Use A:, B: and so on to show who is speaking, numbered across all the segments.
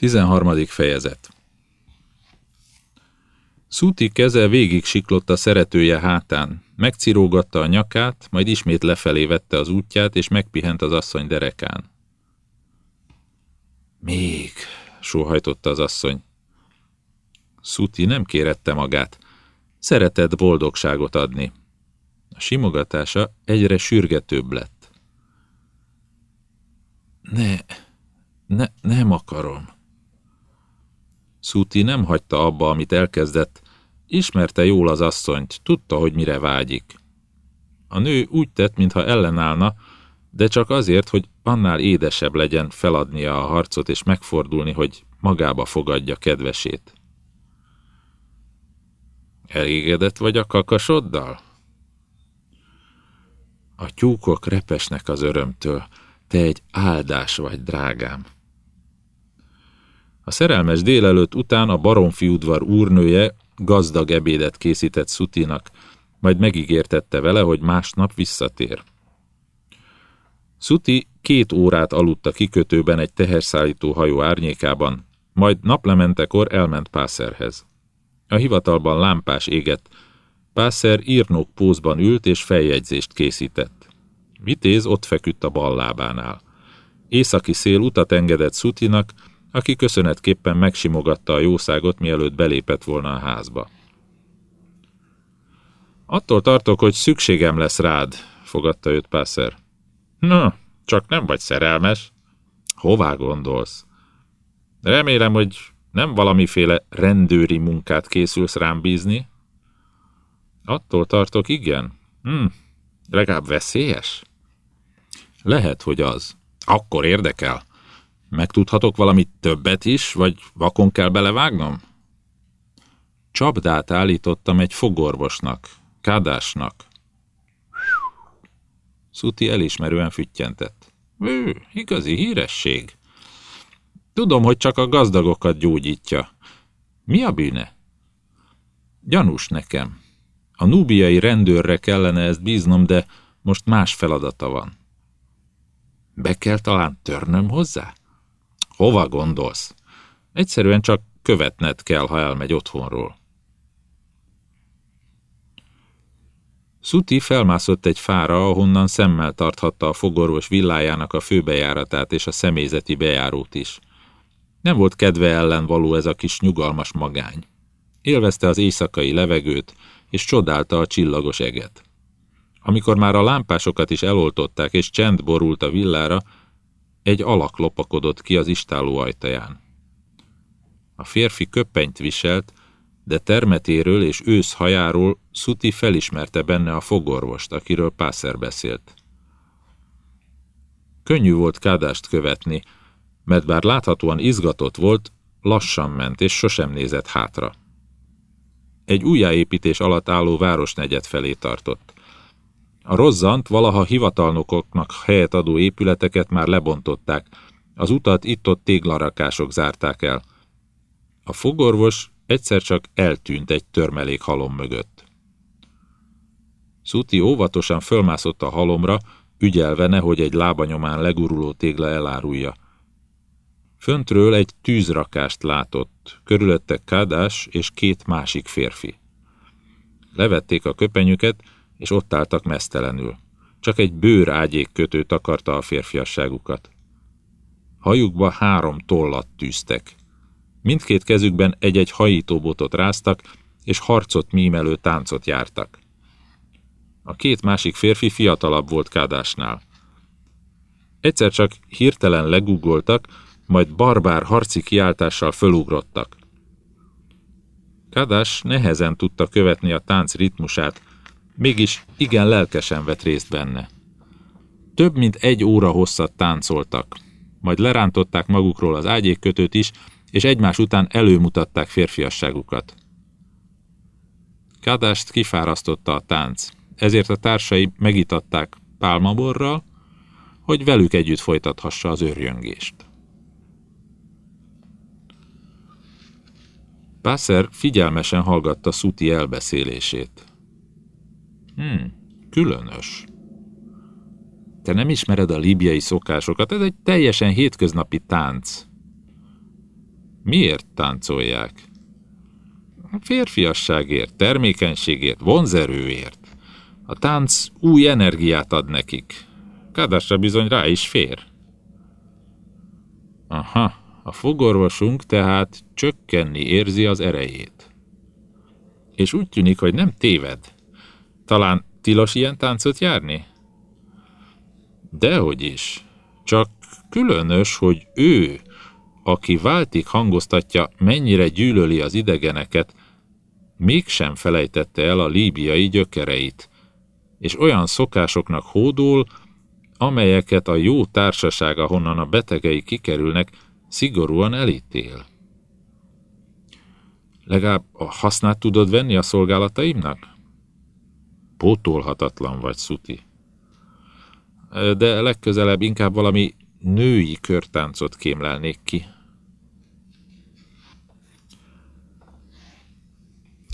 A: 13. fejezet Szuti keze végig siklott a szeretője hátán, megcirógatta a nyakát, majd ismét lefelé vette az útját, és megpihent az asszony derekán. Még, sóhajtotta az asszony. Szuti nem kérette magát. Szeretett boldogságot adni. A simogatása egyre sürgetőbb lett. Ne, ne, nem akarom. Szuti nem hagyta abba, amit elkezdett. Ismerte jól az asszonyt, tudta, hogy mire vágyik. A nő úgy tett, mintha ellenállna, de csak azért, hogy annál édesebb legyen feladnia a harcot és megfordulni, hogy magába fogadja kedvesét. Elégedett vagy a kakasoddal? A tyúkok repesnek az örömtől, te egy áldás vagy, drágám. A szerelmes délelőtt után a baromfi udvar úrnője gazdag ebédet készített Szutinak, majd megígértette vele, hogy másnap visszatér. Szuti két órát aludt a kikötőben egy teherszállító hajó árnyékában, majd naplementekor elment Pászerhez. A hivatalban lámpás égett, Pászer írnok pózban ült és feljegyzést készített. Vitéz ott feküdt a bal lábánál. Északi szél utat engedett Szutinak, aki köszönetképpen megsimogatta a jószágot, mielőtt belépett volna a házba. Attól tartok, hogy szükségem lesz rád, fogadta őt Pászer. Na, csak nem vagy szerelmes. Hová gondolsz? Remélem, hogy nem valamiféle rendőri munkát készülsz rám bízni? Attól tartok, igen. Hm, legalább veszélyes? Lehet, hogy az. Akkor érdekel. Megtudhatok valamit többet is, vagy vakon kell belevágnom? Csapdát állítottam egy fogorvosnak, kádásnak. Szuti elismerően füttyentett. Ő, igazi híresség. Tudom, hogy csak a gazdagokat gyógyítja. Mi a bűne? Gyanús nekem. A núbiai rendőrre kellene ezt bíznom, de most más feladata van. Be kell talán törnöm hozzá? Hova gondolsz? Egyszerűen csak követned kell, ha elmegy otthonról. Szuti felmászott egy fára, ahonnan szemmel tarthatta a fogorvos villájának a főbejáratát és a személyzeti bejárót is. Nem volt kedve ellen való ez a kis nyugalmas magány. Élvezte az éjszakai levegőt, és csodálta a csillagos eget. Amikor már a lámpásokat is eloltották, és csend borult a villára, egy alak lopakodott ki az istáló ajtaján. A férfi köppenyt viselt, de termetéről és ősz hajáról Szuti felismerte benne a fogorvost, akiről Pászer beszélt. Könnyű volt kádást követni, mert bár láthatóan izgatott volt, lassan ment és sosem nézett hátra. Egy újjáépítés alatt álló városnegyed felé tartott. A rozzant, valaha hivatalnokoknak helyet adó épületeket már lebontották, az utat itt-ott téglarakások zárták el. A fogorvos egyszer csak eltűnt egy törmelék halom mögött. Szuti óvatosan fölmászott a halomra, ügyelve nehogy egy lábanyomán leguruló tégla elárulja. Föntről egy tűzrakást látott, körülötte Kádás és két másik férfi. Levették a köpenyüket, és ott álltak mesztelenül. Csak egy bőr ágyékkötő takarta a férfiasságukat. Hajukba három tollat tűztek. Mindkét kezükben egy-egy hajítóbotot ráztak, és harcot mímelő táncot jártak. A két másik férfi fiatalabb volt Kádásnál. Egyszer csak hirtelen legugoltak, majd barbár harci kiáltással fölugrottak. Kádás nehezen tudta követni a tánc ritmusát, mégis igen lelkesen vett részt benne. Több mint egy óra hosszat táncoltak, majd lerántották magukról az ágyékkötőt is, és egymás után előmutatták férfiasságukat. Kadást kifárasztotta a tánc, ezért a társai megitatták pálmaborral, hogy velük együtt folytathassa az őrjöngést. Pászer figyelmesen hallgatta Szuti elbeszélését. Hmm, különös. Te nem ismered a líbiai szokásokat, ez egy teljesen hétköznapi tánc. Miért táncolják? A férfiasságért, termékenységért, vonzerőért. A tánc új energiát ad nekik. Kádásra bizony rá is fér. Aha, a fogorvosunk tehát csökkenni érzi az erejét. És úgy tűnik, hogy nem téved. Talán tilos ilyen táncot járni? Dehogy is. Csak különös, hogy ő, aki váltig hangoztatja, mennyire gyűlöli az idegeneket, mégsem felejtette el a líbiai gyökereit, és olyan szokásoknak hódul, amelyeket a jó társaság, ahonnan a betegei kikerülnek, szigorúan elítél. A hasznát tudod venni a szolgálataimnak? Pótolhatatlan vagy, Szuti. De legközelebb inkább valami női körtáncot kémlelnék ki.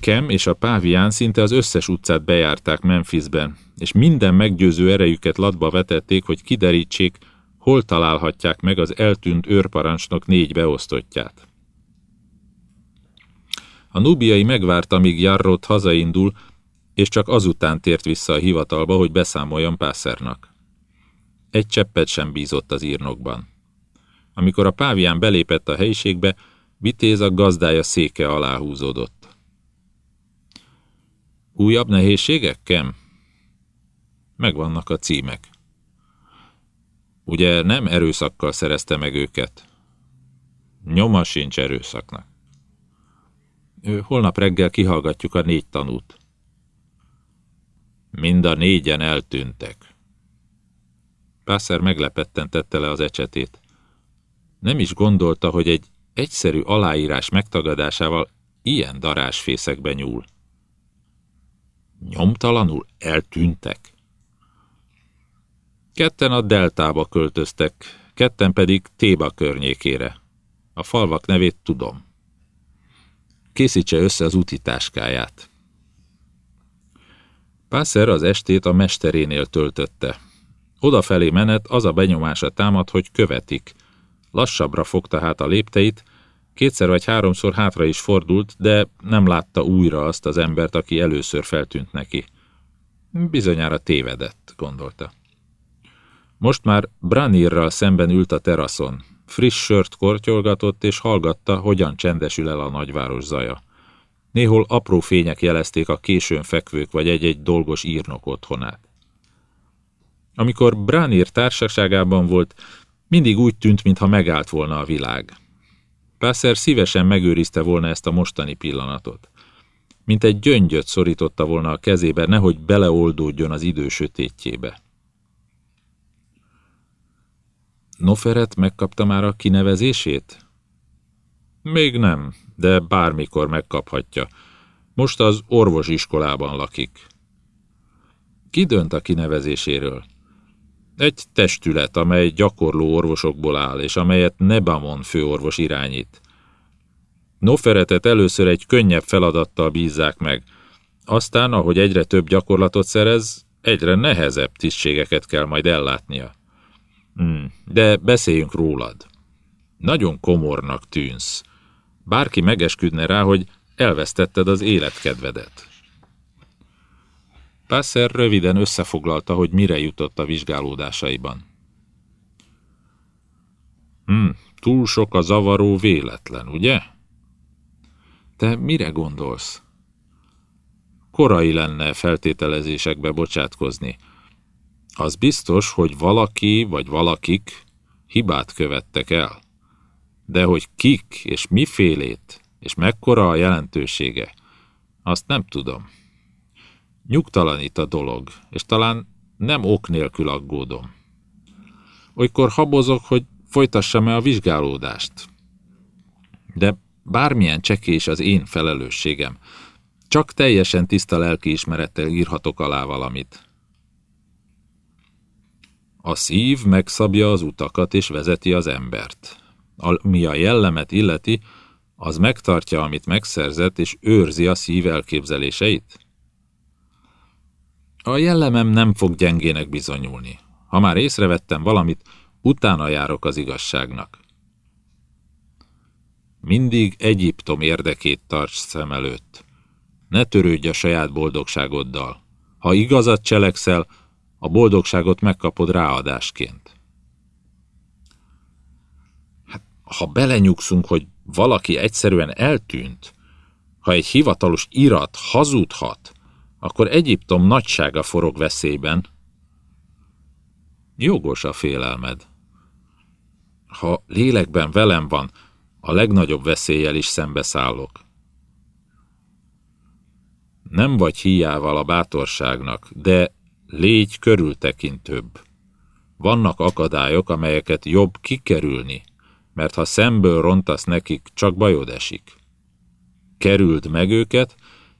A: Kem és a pávián szinte az összes utcát bejárták Memphisben, és minden meggyőző erejüket latba vetették, hogy kiderítsék, hol találhatják meg az eltűnt őrparancsnok négy beosztottját. A nubiai megvárta, míg Jarrot hazaindul, és csak azután tért vissza a hivatalba, hogy beszámoljon Pászernak. Egy cseppet sem bízott az írnokban. Amikor a pávián belépett a helyiségbe, Vitéz a gazdája széke alá húzódott. Újabb nehézségek, Kem? Megvannak a címek. Ugye nem erőszakkal szerezte meg őket? Nyoma sincs erőszaknak. Holnap reggel kihallgatjuk a négy tanút. Mind a négyen eltűntek. Pászer meglepetten tette le az ecsetét. Nem is gondolta, hogy egy egyszerű aláírás megtagadásával ilyen darásfészekbe nyúl. Nyomtalanul eltűntek. Ketten a deltába költöztek, ketten pedig Téba környékére. A falvak nevét tudom. Készítse össze az utitáskáját. Pászer az estét a mesterénél töltötte. Odafelé menet az a benyomása támad, hogy követik. Lassabbra fogta hát a lépteit, kétszer vagy háromszor hátra is fordult, de nem látta újra azt az embert, aki először feltűnt neki. Bizonyára tévedett, gondolta. Most már Branirral szemben ült a teraszon. Friss sört kortyolgatott, és hallgatta, hogyan csendesül el a nagyváros zaja. Néhol apró fények jelezték a későn fekvők vagy egy-egy dolgos írnok otthonát. Amikor Branir társaságában volt, mindig úgy tűnt, mintha megállt volna a világ. Pászer szívesen megőrizte volna ezt a mostani pillanatot. Mint egy gyöngyöt szorította volna a kezébe, nehogy beleoldódjon az idő sötétjébe. Noferet megkapta már a kinevezését? Még nem, de bármikor megkaphatja. Most az orvosiskolában lakik. Ki dönt a kinevezéséről? Egy testület, amely gyakorló orvosokból áll, és amelyet Nebamon főorvos irányít. Noferetet először egy könnyebb feladattal bízzák meg, aztán, ahogy egyre több gyakorlatot szerez, egyre nehezebb tisztségeket kell majd ellátnia. Hmm, de beszéljünk rólad. Nagyon komornak tűnsz. Bárki megesküdne rá, hogy elvesztetted az életkedvedet. Pászer röviden összefoglalta, hogy mire jutott a vizsgálódásaiban. Hmm, túl sok a zavaró véletlen, ugye? Te mire gondolsz? Korai lenne feltételezésekbe bocsátkozni. Az biztos, hogy valaki vagy valakik hibát követtek el. De hogy kik és mifélét, és mekkora a jelentősége, azt nem tudom. Nyugtalanít a dolog, és talán nem ok nélkül aggódom. Olykor habozok, hogy folytassam-e a vizsgálódást. De bármilyen csekés az én felelősségem. Csak teljesen tiszta lelkiismerettel írhatok alá valamit. A szív megszabja az utakat és vezeti az embert. Ami a jellemet illeti, az megtartja, amit megszerzett, és őrzi a szív elképzeléseit? A jellemem nem fog gyengének bizonyulni. Ha már észrevettem valamit, utána járok az igazságnak. mindig Egyiptom érdekét tarts szem előtt. Ne törődj a saját boldogságoddal. Ha igazat cselekszel, a boldogságot megkapod ráadásként. Hát, ha belenyugszunk, hogy valaki egyszerűen eltűnt, ha egy hivatalos irat hazudhat, akkor Egyiptom nagysága forog veszélyben. Jogos a félelmed. Ha lélekben velem van, a legnagyobb veszéllyel is szembeszállok. Nem vagy hiával a bátorságnak, de légy körültekintőbb. Vannak akadályok, amelyeket jobb kikerülni, mert ha szemből rontasz nekik, csak bajod esik. Kerüld meg őket,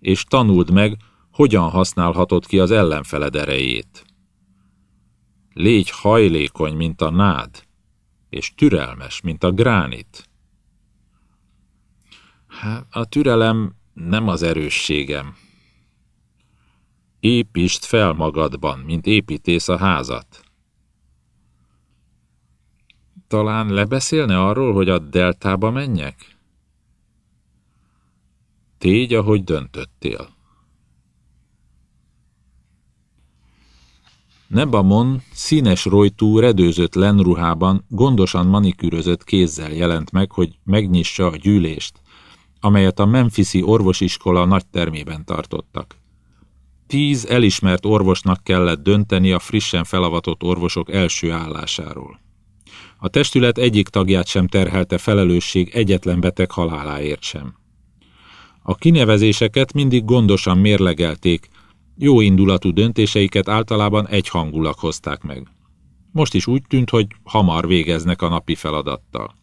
A: és tanuld meg, hogyan használhatod ki az ellenfeled erejét. Légy hajlékony, mint a nád, és türelmes, mint a gránit. Hát, a türelem nem az erősségem. Építsd fel magadban, mint építész a házat. Talán lebeszélne arról, hogy a deltába menjek? Tégy, ahogy döntöttél. Nebamon színes rojtú, redőzött lenruhában, gondosan manikűrözött kézzel jelent meg, hogy megnyissa a gyűlést, amelyet a Memphisi orvosiskola nagy termében tartottak. Tíz elismert orvosnak kellett dönteni a frissen felavatott orvosok első állásáról. A testület egyik tagját sem terhelte felelősség egyetlen beteg haláláért sem. A kinevezéseket mindig gondosan mérlegelték, jó indulatú döntéseiket általában egyhangulag hozták meg. Most is úgy tűnt, hogy hamar végeznek a napi feladattal.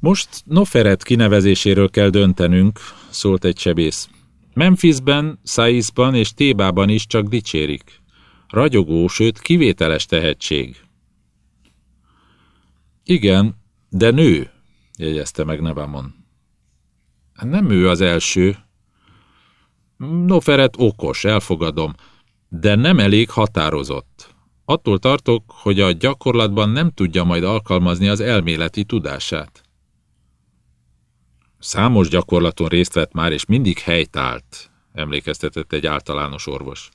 A: Most Noferet kinevezéséről kell döntenünk, szólt egy sebész. Memphisben, Saisban és Tébában is csak dicsérik. Ragyogó, sőt kivételes tehetség. Igen, de nő, jegyezte meg Nevamon. Nem ő az első. Noferet okos, elfogadom, de nem elég határozott. Attól tartok, hogy a gyakorlatban nem tudja majd alkalmazni az elméleti tudását. Számos gyakorlaton részt vett már, és mindig helytált, emlékeztetett egy általános orvos.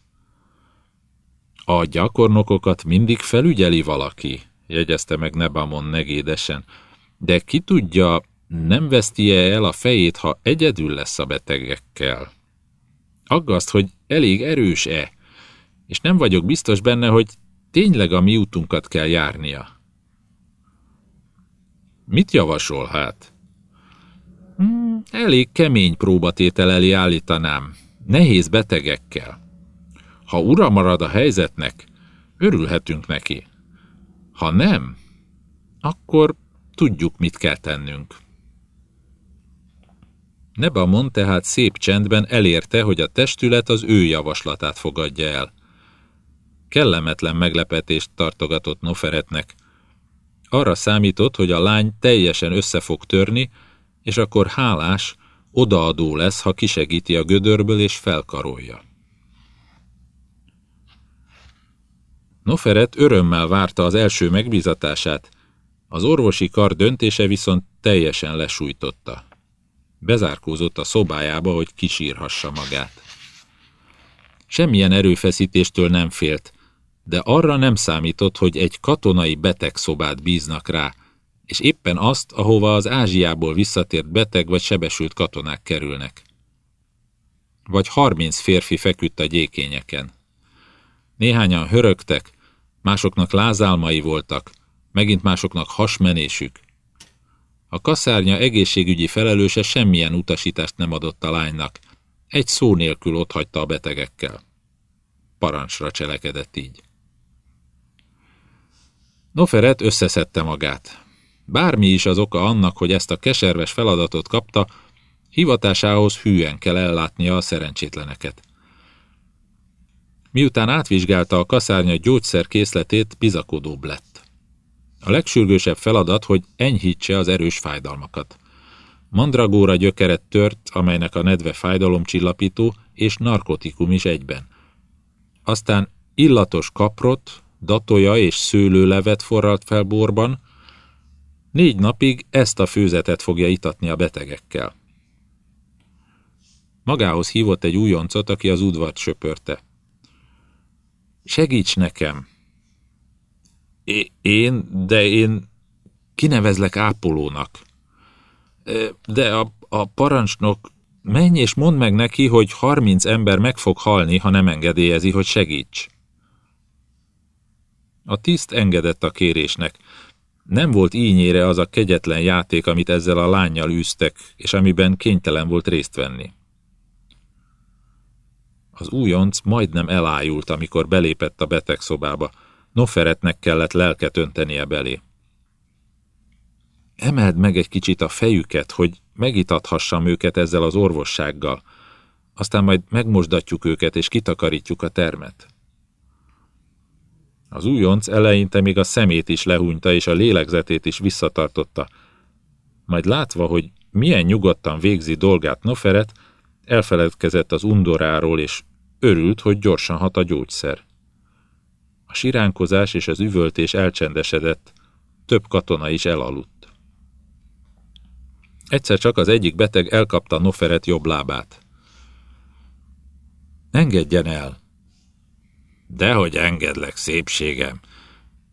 A: A gyakornokokat mindig felügyeli valaki, jegyezte meg Nebamon negédesen, de ki tudja, nem veszti-e el a fejét, ha egyedül lesz a betegekkel. Aggaszt, hogy elég erős-e, és nem vagyok biztos benne, hogy tényleg a mi útunkat kell járnia. Mit javasol hát? Hmm, elég kemény próbatétel elé állítanám. Nehéz betegekkel. Ha ura marad a helyzetnek, örülhetünk neki. Ha nem, akkor tudjuk, mit kell tennünk. Nebamon tehát szép csendben elérte, hogy a testület az ő javaslatát fogadja el. Kellemetlen meglepetést tartogatott Noferetnek. Arra számított, hogy a lány teljesen össze fog törni, és akkor hálás, odaadó lesz, ha kisegíti a gödörből és felkarolja. Noferet örömmel várta az első megbízatását, az orvosi kar döntése viszont teljesen lesújtotta. Bezárkózott a szobájába, hogy kisírhassa magát. Semmilyen erőfeszítéstől nem félt, de arra nem számított, hogy egy katonai betegszobát bíznak rá, és éppen azt, ahova az Ázsiából visszatért beteg vagy sebesült katonák kerülnek. Vagy harminc férfi feküdt a gyékényeken. Néhányan hörögtek, másoknak lázálmai voltak, megint másoknak hasmenésük. A kaszárnya egészségügyi felelőse semmilyen utasítást nem adott a lánynak, egy szó nélkül otthagyta a betegekkel. Parancsra cselekedett így. Noferet összeszedte magát. Bármi is az oka annak, hogy ezt a keserves feladatot kapta, hivatásához hűen kell ellátnia a szerencsétleneket. Miután átvizsgálta a kaszárnya gyógyszerkészletét, bizakodóbb lett. A legsürgősebb feladat, hogy enyhítse az erős fájdalmakat. Mandragóra gyökeret tört, amelynek a nedve fájdalomcsillapító és narkotikum is egyben. Aztán illatos kaprot, datoja és szőlőlevet forralt fel borban, Négy napig ezt a főzetet fogja itatni a betegekkel. Magához hívott egy újoncot, aki az udvart söpörte. Segíts nekem! É, én, de én kinevezlek ápolónak. De a, a parancsnok, menj és mondd meg neki, hogy harminc ember meg fog halni, ha nem engedélyezi, hogy segíts. A tiszt engedett a kérésnek. Nem volt ínyére az a kegyetlen játék, amit ezzel a lányjal űztek, és amiben kénytelen volt részt venni. Az újonc majdnem elájult, amikor belépett a betegszobába. Noferetnek kellett lelket öntenie belé. Emeld meg egy kicsit a fejüket, hogy megitathassam őket ezzel az orvossággal. Aztán majd megmosdatjuk őket, és kitakarítjuk a termet. Az újonc eleinte még a szemét is lehúnyta, és a lélegzetét is visszatartotta. Majd látva, hogy milyen nyugodtan végzi dolgát Noferet, elfeledkezett az undoráról, és örült, hogy gyorsan hat a gyógyszer. A siránkozás és az üvöltés elcsendesedett, több katona is elaludt. Egyszer csak az egyik beteg elkapta Noferet jobb lábát. Engedjen el! Dehogy engedlek, szépségem.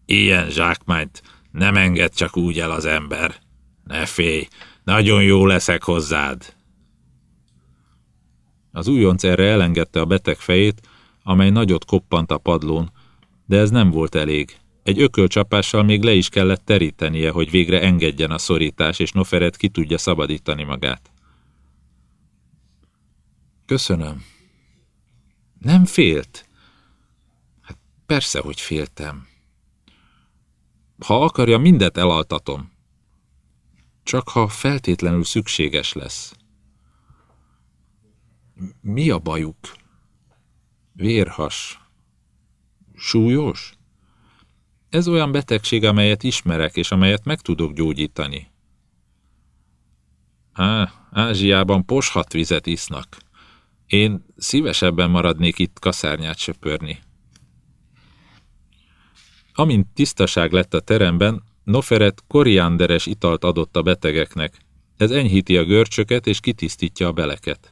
A: Ilyen zsákmányt nem enged csak úgy el az ember. Ne félj, nagyon jó leszek hozzád. Az újonc erre elengedte a beteg fejét, amely nagyot koppant a padlón, de ez nem volt elég. Egy ökölcsapással még le is kellett terítenie, hogy végre engedjen a szorítás, és Noferet ki tudja szabadítani magát. Köszönöm. Nem félt? Hát persze, hogy féltem. Ha akarja, mindet elaltatom. Csak ha feltétlenül szükséges lesz. Mi a bajuk? Vérhas. Súlyos? Ez olyan betegség, amelyet ismerek, és amelyet meg tudok gyógyítani. Á, Ázsiában poshat vizet isznak. Én szívesebben maradnék itt kaszárnyát söpörni. Amint tisztaság lett a teremben, Noferet korianderes italt adott a betegeknek. Ez enyhíti a görcsöket és kitisztítja a beleket.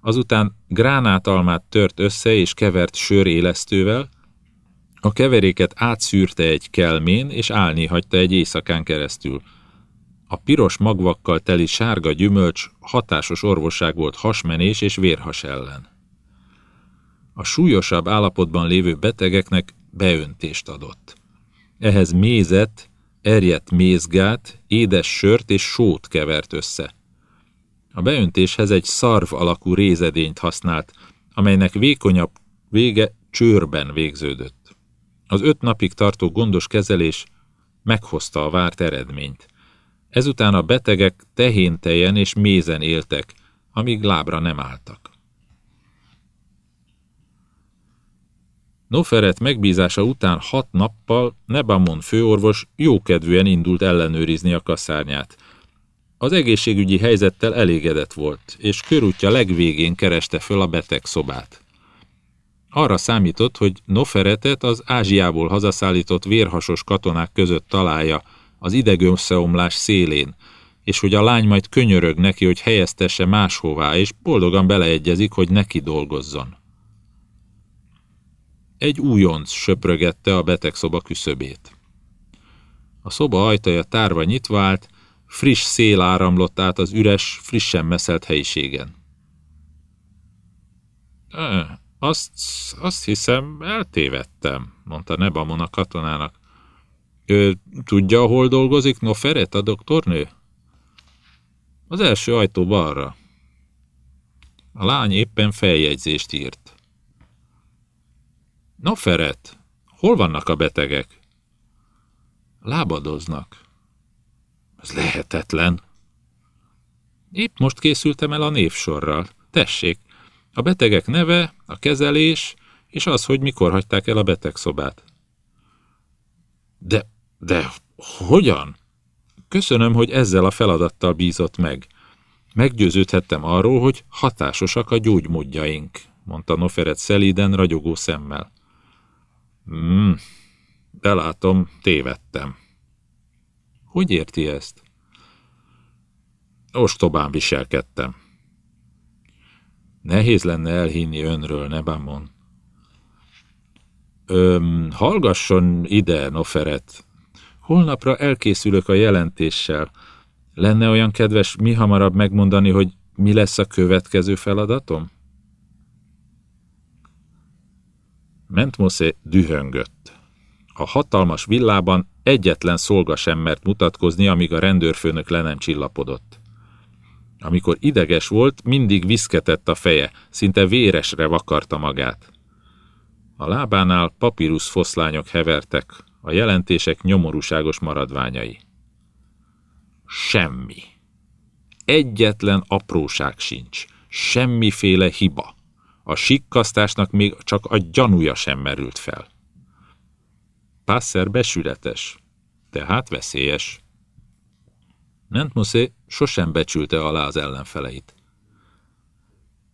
A: Azután gránátalmát tört össze és kevert sörélesztővel, a keveréket átszűrte egy kelmén, és állni hagyta egy éjszakán keresztül. A piros magvakkal teli sárga gyümölcs hatásos orvosság volt hasmenés és vérhas ellen. A súlyosabb állapotban lévő betegeknek beöntést adott. Ehhez mézet, erjedt mézgát, édes sört és sót kevert össze. A beöntéshez egy szarv alakú rézedényt használt, amelynek vékonyabb vége csőrben végződött. Az öt napig tartó gondos kezelés meghozta a várt eredményt. Ezután a betegek tehéntejen és mézen éltek, amíg lábra nem álltak. Noferet megbízása után hat nappal Nebamon főorvos jókedvűen indult ellenőrizni a kaszárnyát, az egészségügyi helyzettel elégedett volt, és körútja legvégén kereste föl a beteg szobát. Arra számított, hogy Noferetet az Ázsiából hazaszállított vérhasos katonák között találja, az idegösszeomlás szélén, és hogy a lány majd könyörög neki, hogy helyeztesse máshová, és boldogan beleegyezik, hogy neki dolgozzon. Egy újonc söprögette a betegszoba küszöbét. A szoba ajtaja tárva nyitva állt, Friss szél áramlott át az üres, frissen meszelt helyiségen. Azt, azt hiszem, eltévedtem, mondta Nebamon a katonának. Ő tudja, hol dolgozik Noferet, a doktornő? Az első ajtó balra. A lány éppen feljegyzést írt. Noferet, hol vannak a betegek? Lábadoznak. Ez lehetetlen. Épp most készültem el a névsorral. Tessék, a betegek neve, a kezelés, és az, hogy mikor hagyták el a betegszobát. De, de, hogyan? Köszönöm, hogy ezzel a feladattal bízott meg. Meggyőződhettem arról, hogy hatásosak a gyógymódjaink, mondta Noferet szelíden, ragyogó szemmel. Hmm, belátom, tévedtem. Hogy érti ezt? Ostobán viselkedtem. Nehéz lenne elhinni önről, ne bámon. Öm, hallgasson ide, Noferet. Holnapra elkészülök a jelentéssel. Lenne olyan kedves mi hamarabb megmondani, hogy mi lesz a következő feladatom? Mentmoszé dühöngött. A hatalmas villában egyetlen szolga sem mert mutatkozni, amíg a rendőrfőnök le nem csillapodott. Amikor ideges volt, mindig viszketett a feje, szinte véresre vakarta magát. A lábánál papírus foszlányok hevertek, a jelentések nyomorúságos maradványai. Semmi. Egyetlen apróság sincs. Semmiféle hiba. A sikkasztásnak még csak a gyanúja sem merült fel. Pászer besületes, tehát veszélyes. Mentmoszé sosem becsülte alá az ellenfeleit.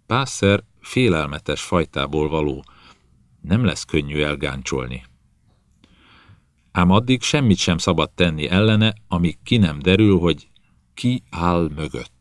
A: Pászer félelmetes fajtából való, nem lesz könnyű elgáncsolni. Ám addig semmit sem szabad tenni ellene, amíg ki nem derül, hogy ki áll mögött.